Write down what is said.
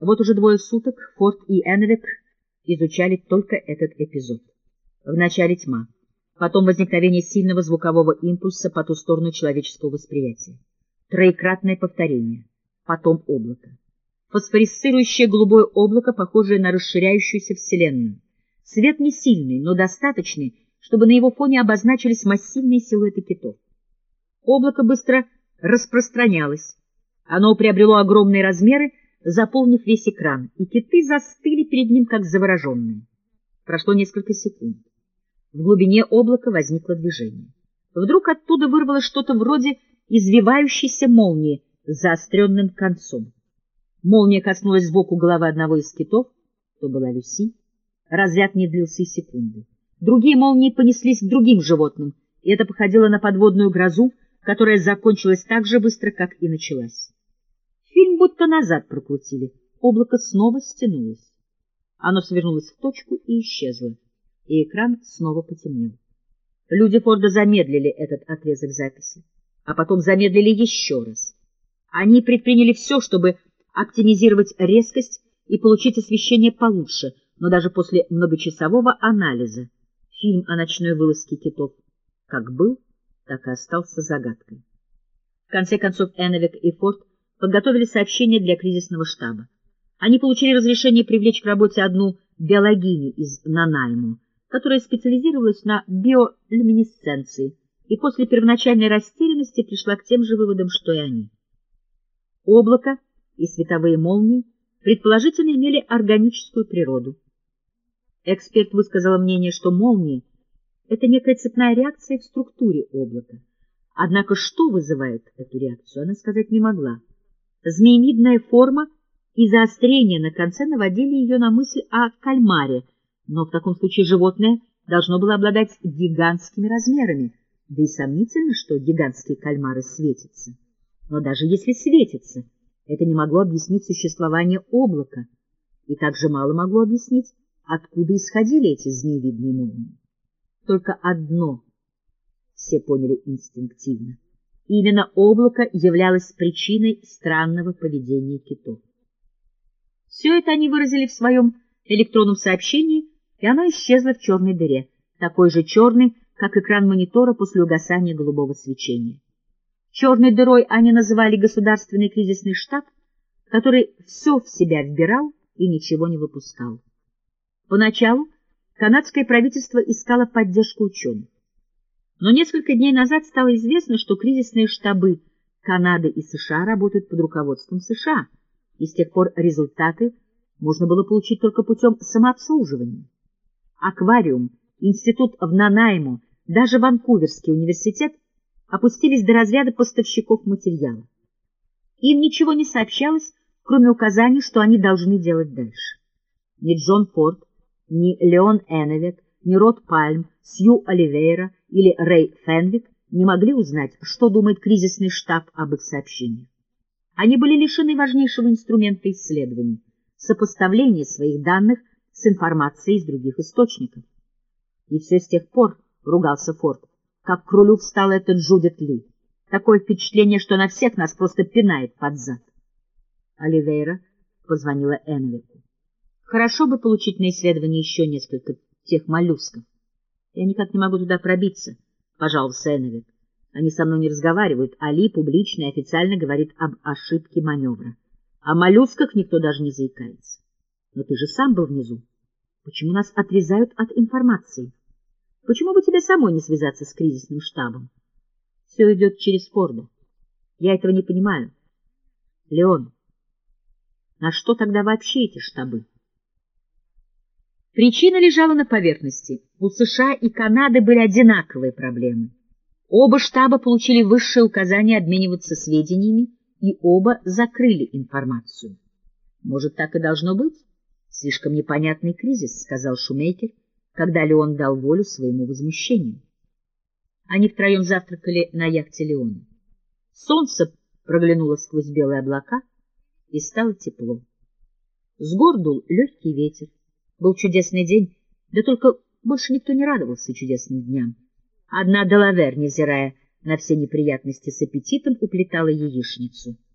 Вот уже двое суток Форд и Энвик изучали только этот эпизод. Вначале тьма, потом возникновение сильного звукового импульса по ту сторону человеческого восприятия, троекратное повторение, потом облако. Фосфорисцирующее голубое облако, похожее на расширяющуюся Вселенную. Свет не сильный, но достаточный, чтобы на его фоне обозначились массивные силуэты китов. Облако быстро распространялось. Оно приобрело огромные размеры, заполнив весь экран, и киты застыли перед ним, как завороженные. Прошло несколько секунд. В глубине облака возникло движение. Вдруг оттуда вырвалось что-то вроде извивающейся молнии с заостренным концом. Молния коснулась сбоку головы одного из китов, то была Люси. Разряд не длился и секунды. Другие молнии понеслись к другим животным, и это походило на подводную грозу, которая закончилась так же быстро, как и началась. Фильм будто назад прокрутили, облако снова стянулось. Оно свернулось в точку и исчезло, и экран снова потемнел. Люди Форда замедлили этот отрезок записи, а потом замедлили еще раз. Они предприняли все, чтобы оптимизировать резкость и получить освещение получше, но даже после многочасового анализа фильм о ночной вылазке китов как был, так и остался загадкой. В конце концов Эновик и Форд подготовили сообщение для кризисного штаба. Они получили разрешение привлечь к работе одну биологиню из Нанайму, которая специализировалась на биолюминесценции, и после первоначальной растерянности пришла к тем же выводам, что и они. Облако и световые молнии предположительно имели органическую природу. Эксперт высказал мнение, что молнии — это некая цепная реакция в структуре облака. Однако что вызывает эту реакцию, она сказать не могла. Змеевидная форма и заострение на конце наводили ее на мысль о кальмаре, но в таком случае животное должно было обладать гигантскими размерами, да и сомнительно, что гигантские кальмары светятся. Но даже если светятся, это не могло объяснить существование облака, и также мало могло объяснить, откуда исходили эти змеевидные молнии. Только одно все поняли инстинктивно. Именно облако являлось причиной странного поведения китов. Все это они выразили в своем электронном сообщении, и оно исчезло в черной дыре, такой же черной, как экран монитора после угасания голубого свечения. Черной дырой они называли государственный кризисный штаб, который все в себя вбирал и ничего не выпускал. Поначалу канадское правительство искало поддержку ученых. Но несколько дней назад стало известно, что кризисные штабы Канады и США работают под руководством США, и с тех пор результаты можно было получить только путем самообслуживания. Аквариум, институт в Нанайму, даже Ванкуверский университет опустились до разряда поставщиков материала. Им ничего не сообщалось, кроме указаний, что они должны делать дальше. Ни Джон Форд, ни Леон Эновек, ни Рот Пальм, Сью Оливейра или Рэй Фенвик не могли узнать, что думает кризисный штаб об их сообщениях. Они были лишены важнейшего инструмента исследований — сопоставления своих данных с информацией из других источников. И все с тех пор, — ругался Форд, как к рулю встал этот Джудит Ли. Такое впечатление, что на всех нас просто пинает под зад. Оливейра позвонила Энвику. Хорошо бы получить на исследование еще несколько тех моллюсков. Я никак не могу туда пробиться, — пожаловался Энвик. Они со мной не разговаривают, а Ли публично и официально говорит об ошибке маневра. О моллюсках никто даже не заикается. Но ты же сам был внизу. Почему нас отрезают от информации? Почему бы тебе самой не связаться с кризисным штабом? Все идет через Форда. Я этого не понимаю. Леон, на что тогда вообще эти штабы? Причина лежала на поверхности. У США и Канады были одинаковые проблемы. Оба штаба получили высшее указание обмениваться сведениями, и оба закрыли информацию. Может, так и должно быть? Слишком непонятный кризис, — сказал Шумейкер, когда Леон дал волю своему возмущению. Они втроем завтракали на яхте Леона. Солнце проглянуло сквозь белые облака, и стало тепло. С гор дул легкий ветер. Был чудесный день, да только больше никто не радовался чудесным дням. Одна Делавер, невзирая на все неприятности с аппетитом, уплетала яичницу —